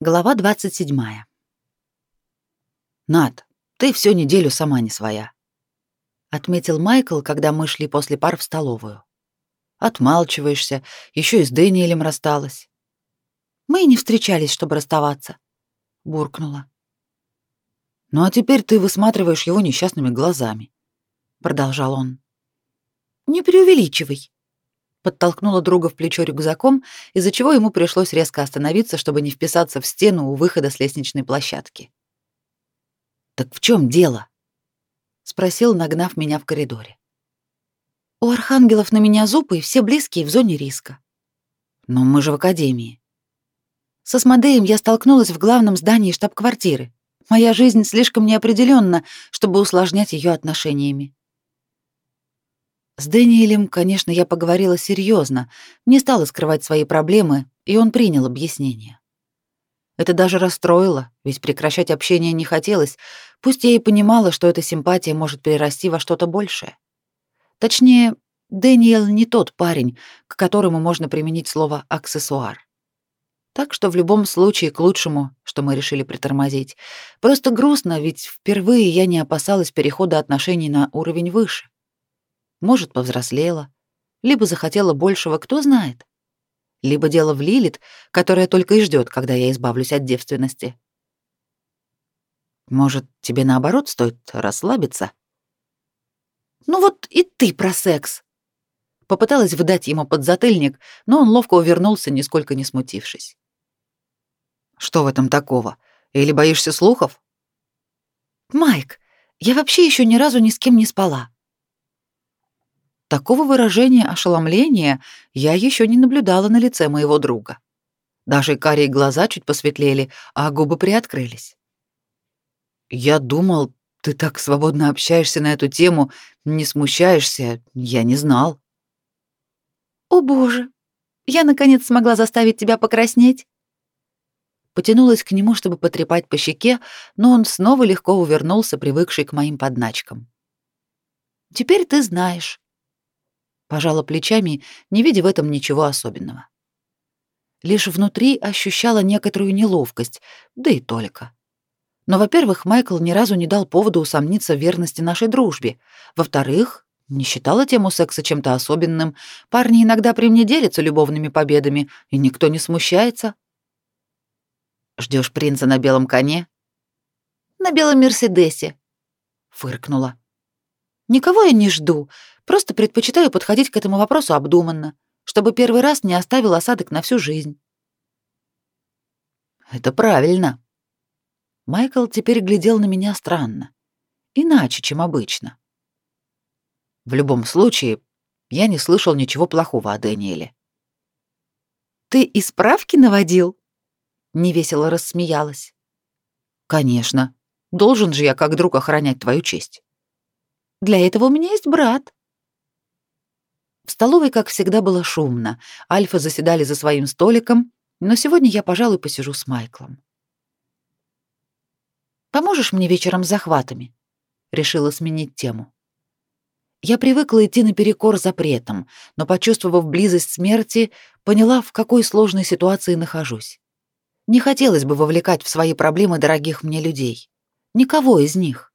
Глава 27. Над, ты всю неделю сама не своя, отметил Майкл, когда мы шли после пар в столовую. Отмалчиваешься, еще и с Дэниелем рассталась. Мы и не встречались, чтобы расставаться, буркнула. Ну а теперь ты высматриваешь его несчастными глазами, продолжал он. Не преувеличивай, подтолкнула друга в плечо рюкзаком, из-за чего ему пришлось резко остановиться, чтобы не вписаться в стену у выхода с лестничной площадки. «Так в чем дело?» — спросил, нагнав меня в коридоре. «У архангелов на меня зубы, и все близкие в зоне риска». «Но мы же в академии». Со Смодеем я столкнулась в главном здании штаб-квартиры. Моя жизнь слишком неопределенна, чтобы усложнять ее отношениями. С Дэниелем, конечно, я поговорила серьезно, не стала скрывать свои проблемы, и он принял объяснение. Это даже расстроило, ведь прекращать общение не хотелось, пусть я и понимала, что эта симпатия может перерасти во что-то большее. Точнее, Дэниел не тот парень, к которому можно применить слово «аксессуар». Так что в любом случае к лучшему, что мы решили притормозить. Просто грустно, ведь впервые я не опасалась перехода отношений на уровень выше. Может, повзрослела, либо захотела большего, кто знает. Либо дело в Лилит, которая только и ждет, когда я избавлюсь от девственности. Может, тебе наоборот стоит расслабиться? Ну вот и ты про секс. Попыталась выдать ему подзатыльник, но он ловко увернулся, нисколько не смутившись. Что в этом такого? Или боишься слухов? Майк, я вообще еще ни разу ни с кем не спала. Такого выражения ошеломления я еще не наблюдала на лице моего друга. Даже карие глаза чуть посветлели, а губы приоткрылись. «Я думал, ты так свободно общаешься на эту тему, не смущаешься, я не знал». «О боже, я наконец смогла заставить тебя покраснеть?» Потянулась к нему, чтобы потрепать по щеке, но он снова легко увернулся, привыкший к моим подначкам. «Теперь ты знаешь, пожала плечами, не видя в этом ничего особенного. Лишь внутри ощущала некоторую неловкость, да и только. Но, во-первых, Майкл ни разу не дал повода усомниться в верности нашей дружбе. Во-вторых, не считала тему секса чем-то особенным. Парни иногда при мне делятся любовными победами, и никто не смущается. Ждешь принца на белом коне? На белом Мерседесе, фыркнула. Никого я не жду, просто предпочитаю подходить к этому вопросу обдуманно, чтобы первый раз не оставил осадок на всю жизнь. Это правильно. Майкл теперь глядел на меня странно, иначе, чем обычно. В любом случае, я не слышал ничего плохого о Дэниеле. Ты и справки наводил? невесело рассмеялась. Конечно, должен же я как друг охранять твою честь. Для этого у меня есть брат. В столовой, как всегда, было шумно. Альфа заседали за своим столиком, но сегодня я, пожалуй, посижу с Майклом. Поможешь мне вечером с захватами? Решила сменить тему. Я привыкла идти наперекор запретам, но, почувствовав близость смерти, поняла, в какой сложной ситуации нахожусь. Не хотелось бы вовлекать в свои проблемы дорогих мне людей. Никого из них.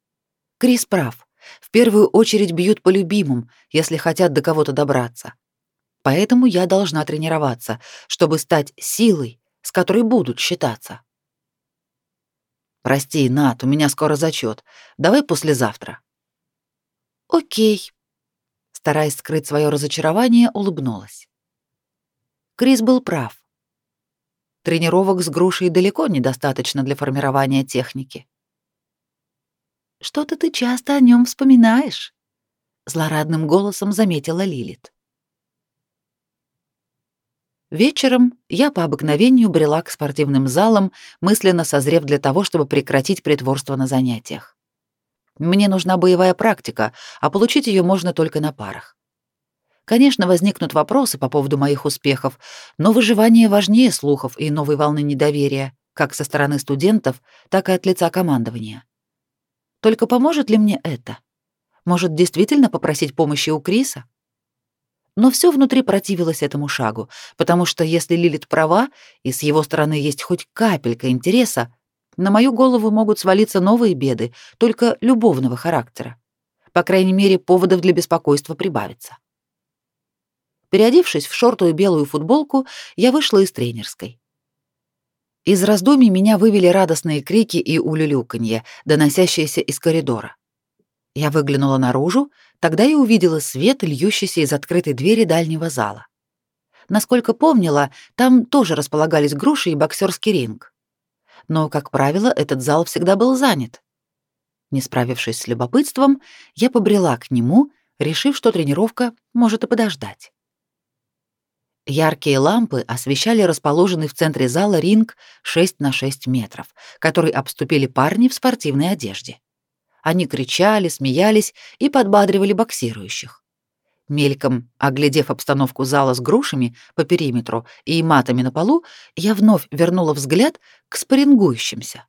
Крис прав. В первую очередь бьют по любимым, если хотят до кого-то добраться. Поэтому я должна тренироваться, чтобы стать силой, с которой будут считаться. Прости, Нат, у меня скоро зачет. Давай послезавтра. Окей. Стараясь скрыть свое разочарование, улыбнулась. Крис был прав. Тренировок с грушей далеко недостаточно для формирования техники. Что-то ты часто о нем вспоминаешь, злорадным голосом заметила Лилит. Вечером я по обыкновению брела к спортивным залам, мысленно созрев для того, чтобы прекратить притворство на занятиях. Мне нужна боевая практика, а получить ее можно только на парах. Конечно, возникнут вопросы по поводу моих успехов, но выживание важнее слухов и новой волны недоверия, как со стороны студентов, так и от лица командования. Только поможет ли мне это? Может, действительно попросить помощи у Криса? Но все внутри противилось этому шагу, потому что если Лилит права, и с его стороны есть хоть капелька интереса, на мою голову могут свалиться новые беды, только любовного характера. По крайней мере, поводов для беспокойства прибавится. Переодевшись в шорту и белую футболку, я вышла из тренерской. Из раздумий меня вывели радостные крики и улюлюканье, доносящиеся из коридора. Я выглянула наружу, тогда и увидела свет, льющийся из открытой двери дальнего зала. Насколько помнила, там тоже располагались груши и боксерский ринг. Но, как правило, этот зал всегда был занят. Не справившись с любопытством, я побрела к нему, решив, что тренировка может и подождать. Яркие лампы освещали расположенный в центре зала ринг 6 на 6 метров, который обступили парни в спортивной одежде. Они кричали, смеялись и подбадривали боксирующих. Мельком оглядев обстановку зала с грушами по периметру и матами на полу, я вновь вернула взгляд к спарингующимся.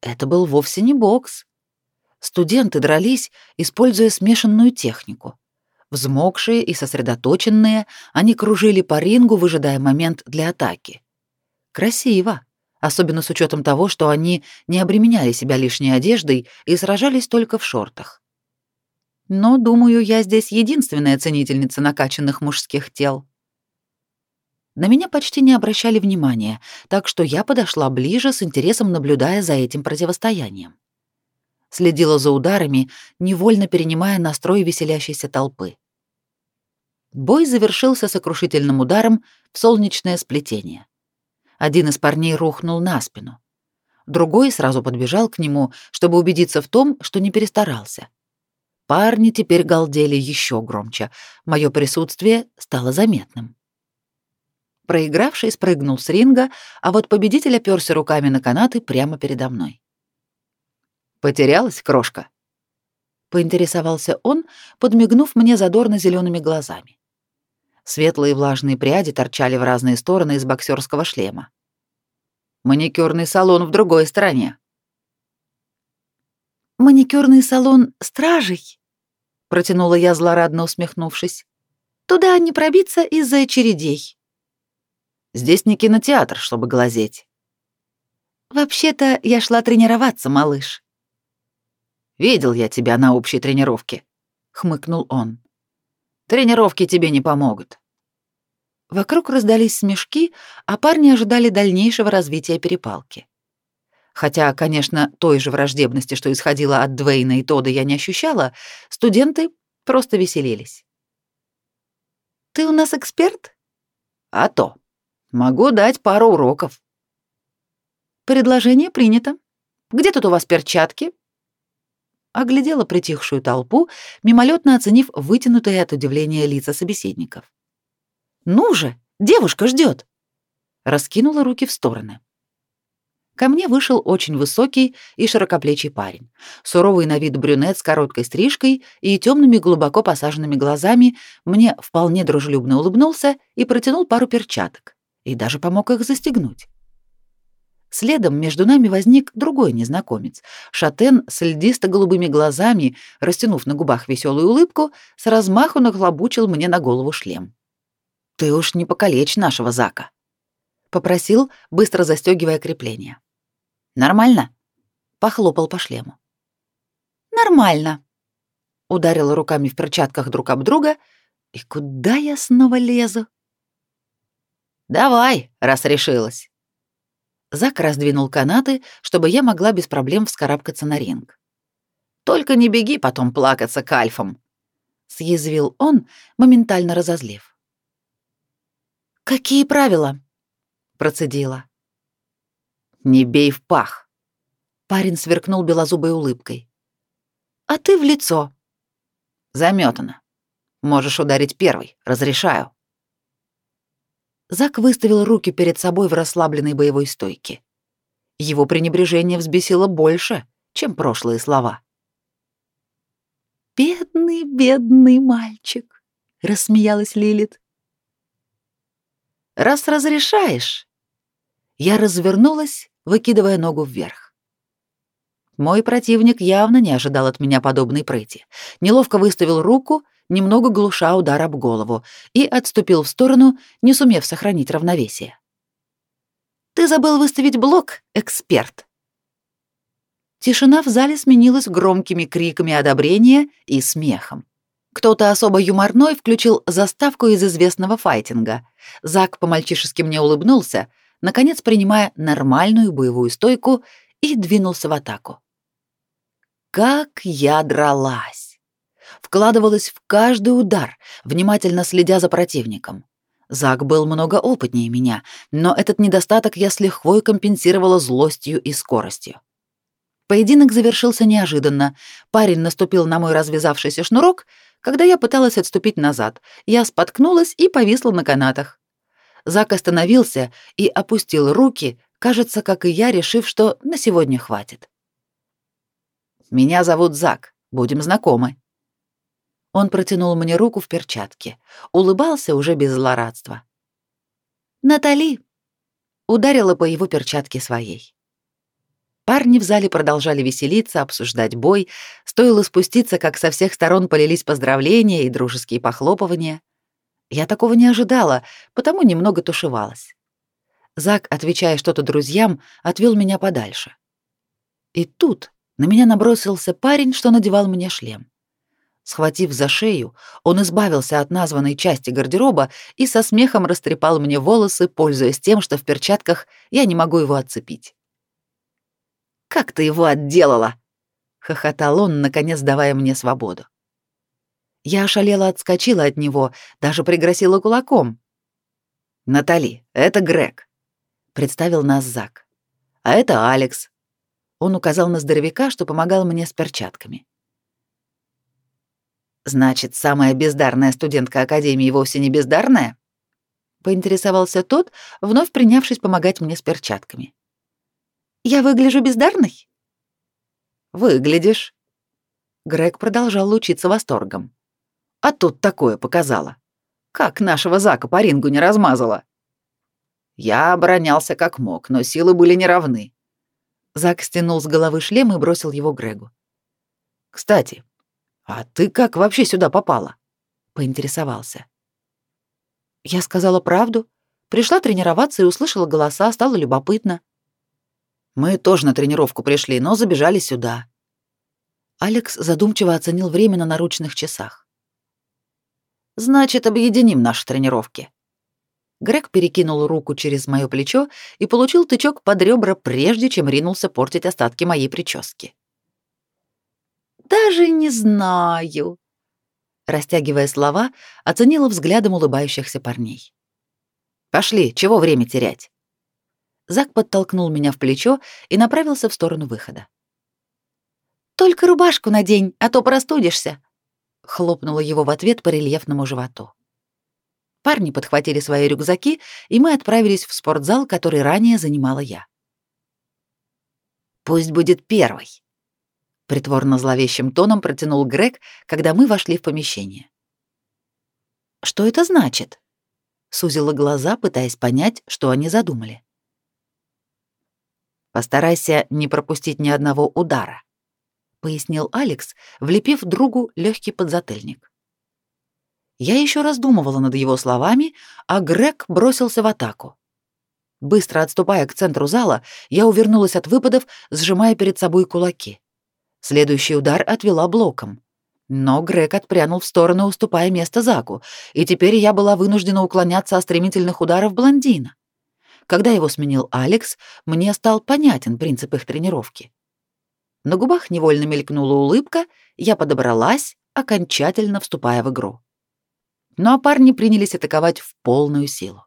Это был вовсе не бокс. Студенты дрались, используя смешанную технику. Взмокшие и сосредоточенные, они кружили по рингу, выжидая момент для атаки. Красиво, особенно с учетом того, что они не обременяли себя лишней одеждой и сражались только в шортах. Но, думаю, я здесь единственная ценительница накачанных мужских тел. На меня почти не обращали внимания, так что я подошла ближе, с интересом наблюдая за этим противостоянием следила за ударами, невольно перенимая настрой веселящейся толпы. Бой завершился сокрушительным ударом в солнечное сплетение. Один из парней рухнул на спину. Другой сразу подбежал к нему, чтобы убедиться в том, что не перестарался. Парни теперь галдели еще громче. Мое присутствие стало заметным. Проигравший спрыгнул с ринга, а вот победитель оперся руками на канаты прямо передо мной. Потерялась крошка? Поинтересовался он, подмигнув мне задорно зелеными глазами. Светлые влажные пряди торчали в разные стороны из боксерского шлема. Маникюрный салон в другой стороне. Маникюрный салон стражей, протянула я злорадно усмехнувшись. Туда не пробиться из-за очередей. Здесь не кинотеатр, чтобы глазеть. Вообще-то я шла тренироваться, малыш. Видел я тебя на общей тренировке, хмыкнул он. Тренировки тебе не помогут. Вокруг раздались смешки, а парни ожидали дальнейшего развития перепалки. Хотя, конечно, той же враждебности, что исходила от Двейна и Тода, я не ощущала, студенты просто веселились. «Ты у нас эксперт?» «А то. Могу дать пару уроков». «Предложение принято. Где тут у вас перчатки?» Оглядела притихшую толпу, мимолетно оценив вытянутые от удивления лица собеседников. «Ну же, девушка ждет!» Раскинула руки в стороны. Ко мне вышел очень высокий и широкоплечий парень. Суровый на вид брюнет с короткой стрижкой и темными глубоко посаженными глазами мне вполне дружелюбно улыбнулся и протянул пару перчаток. И даже помог их застегнуть. Следом между нами возник другой незнакомец. Шатен с льдисто-голубыми глазами, растянув на губах веселую улыбку, с размаху нахлобучил мне на голову шлем. «Ты уж не покалечь нашего Зака», — попросил, быстро застегивая крепление. «Нормально?» — похлопал по шлему. «Нормально», — ударила руками в перчатках друг об друга. «И куда я снова лезу?» «Давай, раз решилась». Зак раздвинул канаты, чтобы я могла без проблем вскарабкаться на ринг. «Только не беги потом плакаться к альфам», — съязвил он, моментально разозлив. «Какие правила?» — процедила. «Не бей в пах», — парень сверкнул белозубой улыбкой. «А ты в лицо». «Замётано. Можешь ударить первый, разрешаю». Зак выставил руки перед собой в расслабленной боевой стойке. Его пренебрежение взбесило больше, чем прошлые слова. «Бедный, бедный мальчик», — рассмеялась Лилит. «Раз разрешаешь...» Я развернулась, выкидывая ногу вверх. Мой противник явно не ожидал от меня подобной прыти. Неловко выставил руку немного глуша удар об голову, и отступил в сторону, не сумев сохранить равновесие. «Ты забыл выставить блок, эксперт!» Тишина в зале сменилась громкими криками одобрения и смехом. Кто-то особо юморной включил заставку из известного файтинга. Зак по-мальчишески мне улыбнулся, наконец принимая нормальную боевую стойку и двинулся в атаку. Как я дралась! Вкладывалась в каждый удар, внимательно следя за противником. Зак был много опытнее меня, но этот недостаток я с лихвой компенсировала злостью и скоростью. Поединок завершился неожиданно. Парень наступил на мой развязавшийся шнурок, когда я пыталась отступить назад. Я споткнулась и повисла на канатах. Зак остановился и опустил руки, кажется, как и я, решив, что на сегодня хватит. «Меня зовут Зак. Будем знакомы». Он протянул мне руку в перчатке, улыбался уже без злорадства. «Натали!» Ударила по его перчатке своей. Парни в зале продолжали веселиться, обсуждать бой. Стоило спуститься, как со всех сторон полились поздравления и дружеские похлопывания. Я такого не ожидала, потому немного тушевалась. Зак, отвечая что-то друзьям, отвел меня подальше. И тут на меня набросился парень, что надевал мне шлем. Схватив за шею, он избавился от названной части гардероба и со смехом растрепал мне волосы, пользуясь тем, что в перчатках я не могу его отцепить. «Как ты его отделала?» — хохотал он, наконец давая мне свободу. Я ошалела отскочила от него, даже пригрозила кулаком. «Натали, это Грег», — представил нас Зак. «А это Алекс». Он указал на здоровяка, что помогал мне с перчатками. «Значит, самая бездарная студентка Академии вовсе не бездарная?» — поинтересовался тот, вновь принявшись помогать мне с перчатками. «Я выгляжу бездарной?» «Выглядишь». Грег продолжал лучиться восторгом. А тут такое показала. Как нашего Зака по рингу не размазала. Я оборонялся как мог, но силы были неравны. Зак стянул с головы шлем и бросил его Грегу. «Кстати, а ты как вообще сюда попала?» — поинтересовался. Я сказала правду. Пришла тренироваться и услышала голоса, стало любопытно. Мы тоже на тренировку пришли, но забежали сюда. Алекс задумчиво оценил время на наручных часах. Значит, объединим наши тренировки. Грег перекинул руку через моё плечо и получил тычок под ребра, прежде чем ринулся портить остатки моей прически. Даже не знаю, растягивая слова, оценила взглядом улыбающихся парней. Пошли, чего время терять? Зак подтолкнул меня в плечо и направился в сторону выхода. Только рубашку надень, а то простудишься, хлопнула его в ответ по рельефному животу. Парни подхватили свои рюкзаки, и мы отправились в спортзал, который ранее занимала я. Пусть будет первый, притворно зловещим тоном протянул Грег, когда мы вошли в помещение. Что это значит? сузила глаза, пытаясь понять, что они задумали. Постарайся не пропустить ни одного удара пояснил Алекс, влепив другу легкий подзатыльник. Я еще раздумывала над его словами, а Грег бросился в атаку. Быстро отступая к центру зала, я увернулась от выпадов, сжимая перед собой кулаки. Следующий удар отвела блоком. Но Грег отпрянул в сторону, уступая место Заку, и теперь я была вынуждена уклоняться от стремительных ударов блондина. Когда его сменил Алекс, мне стал понятен принцип их тренировки. На губах невольно мелькнула улыбка, я подобралась, окончательно вступая в игру. Ну а парни принялись атаковать в полную силу.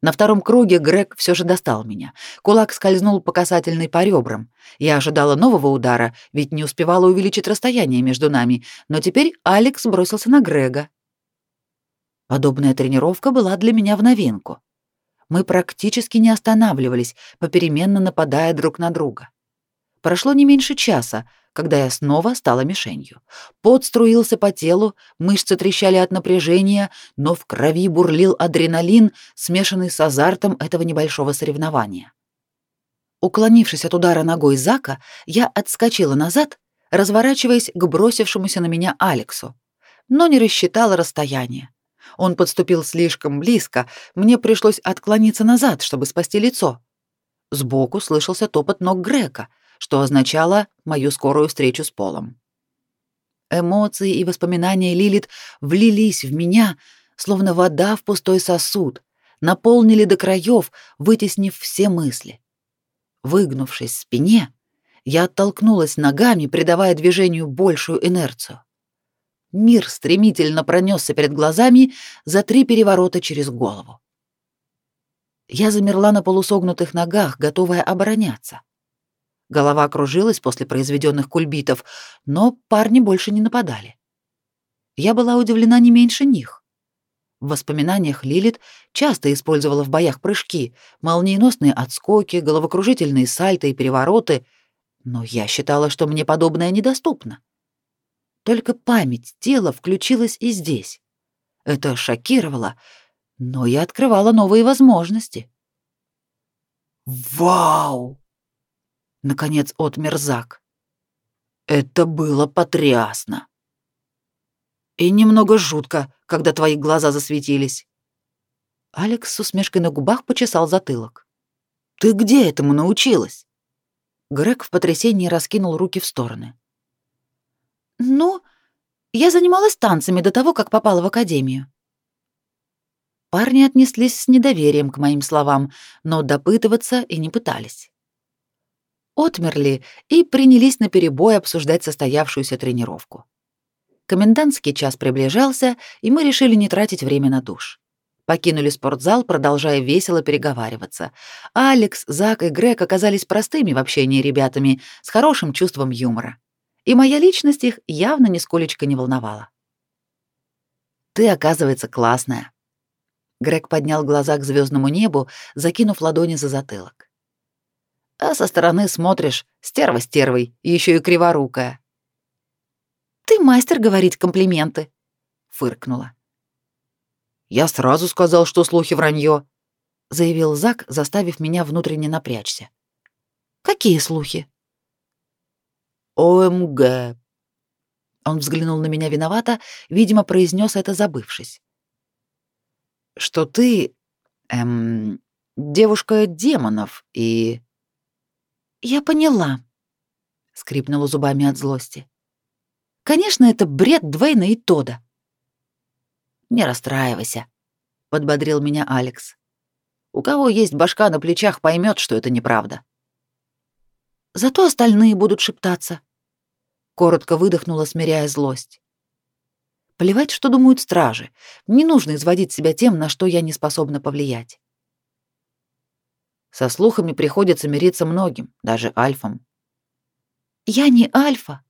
На втором круге Грег все же достал меня. Кулак скользнул по касательной по ребрам. Я ожидала нового удара, ведь не успевала увеличить расстояние между нами, но теперь Алекс бросился на Грега. Подобная тренировка была для меня в новинку. Мы практически не останавливались, попеременно нападая друг на друга. Прошло не меньше часа, когда я снова стала мишенью. Пот струился по телу, мышцы трещали от напряжения, но в крови бурлил адреналин, смешанный с азартом этого небольшого соревнования. Уклонившись от удара ногой Зака, я отскочила назад, разворачиваясь к бросившемуся на меня Алексу. но не рассчитала расстояние. Он подступил слишком близко, мне пришлось отклониться назад, чтобы спасти лицо. Сбоку слышался топот ног Грека, что означало мою скорую встречу с Полом. Эмоции и воспоминания Лилит влились в меня, словно вода в пустой сосуд, наполнили до краев, вытеснив все мысли. Выгнувшись в спине, я оттолкнулась ногами, придавая движению большую инерцию. Мир стремительно пронесся перед глазами за три переворота через голову. Я замерла на полусогнутых ногах, готовая обороняться. Голова кружилась после произведенных кульбитов, но парни больше не нападали. Я была удивлена не меньше них. В воспоминаниях Лилит часто использовала в боях прыжки, молниеносные отскоки, головокружительные сальто и перевороты, но я считала, что мне подобное недоступно. Только память тела включилась и здесь. Это шокировало, но я открывала новые возможности. «Вау!» — наконец отмер Зак. «Это было потрясно!» «И немного жутко, когда твои глаза засветились». Алекс с усмешкой на губах почесал затылок. «Ты где этому научилась?» Грег в потрясении раскинул руки в стороны. «Ну, я занималась танцами до того, как попала в академию. Парни отнеслись с недоверием к моим словам, но допытываться и не пытались. Отмерли и принялись наперебой обсуждать состоявшуюся тренировку. Комендантский час приближался, и мы решили не тратить время на душ. Покинули спортзал, продолжая весело переговариваться. Алекс, Зак и Грег оказались простыми в общении ребятами с хорошим чувством юмора. И моя личность их явно нисколечко не волновала. «Ты, оказывается, классная», Грег поднял глаза к звездному небу, закинув ладони за затылок. А со стороны смотришь, стерва стервой, еще и криворукая. Ты мастер говорить комплименты, фыркнула. Я сразу сказал, что слухи вранье, заявил Зак, заставив меня внутренне напрячься. Какие слухи? ОМГ. Он взглянул на меня виновато, видимо, произнес это забывшись что ты, эм, девушка демонов и... Я поняла, скрипнула зубами от злости. Конечно, это бред Двейна и Тода. Не расстраивайся, подбодрил меня Алекс. У кого есть башка на плечах, поймет, что это неправда. Зато остальные будут шептаться. Коротко выдохнула, смиряя злость. Плевать, что думают стражи. Не нужно изводить себя тем, на что я не способна повлиять. Со слухами приходится мириться многим, даже альфам. Я не альфа.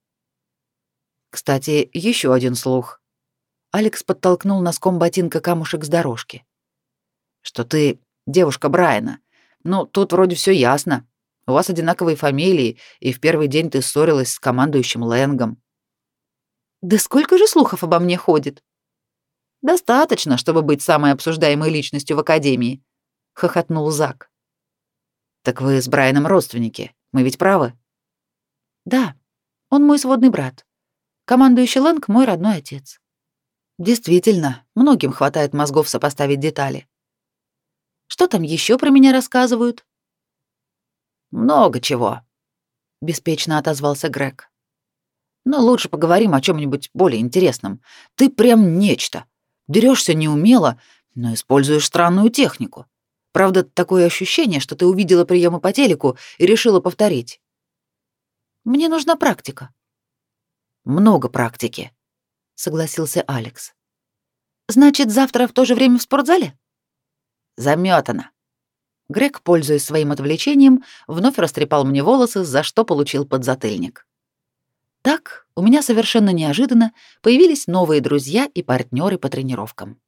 Кстати, еще один слух. Алекс подтолкнул носком ботинка камушек с дорожки. Что ты девушка Брайана. Ну, тут вроде все ясно. У вас одинаковые фамилии, и в первый день ты ссорилась с командующим Лэнгом. Да сколько же слухов обо мне ходит? Достаточно, чтобы быть самой обсуждаемой личностью в академии, хохотнул Зак. Так вы с Брайаном родственники. Мы ведь правы? Да. Он мой сводный брат. Командующий Лэнг мой родной отец. Действительно, многим хватает мозгов сопоставить детали. Что там еще про меня рассказывают? Много чего, беспечно отозвался Грег. Но лучше поговорим о чем нибудь более интересном. Ты прям нечто. Дерешься неумело, но используешь странную технику. Правда, такое ощущение, что ты увидела приемы по телеку и решила повторить. Мне нужна практика. Много практики, согласился Алекс. Значит, завтра в то же время в спортзале? Заметано. Грег, пользуясь своим отвлечением, вновь растрепал мне волосы, за что получил подзатыльник. Так у меня совершенно неожиданно появились новые друзья и партнеры по тренировкам.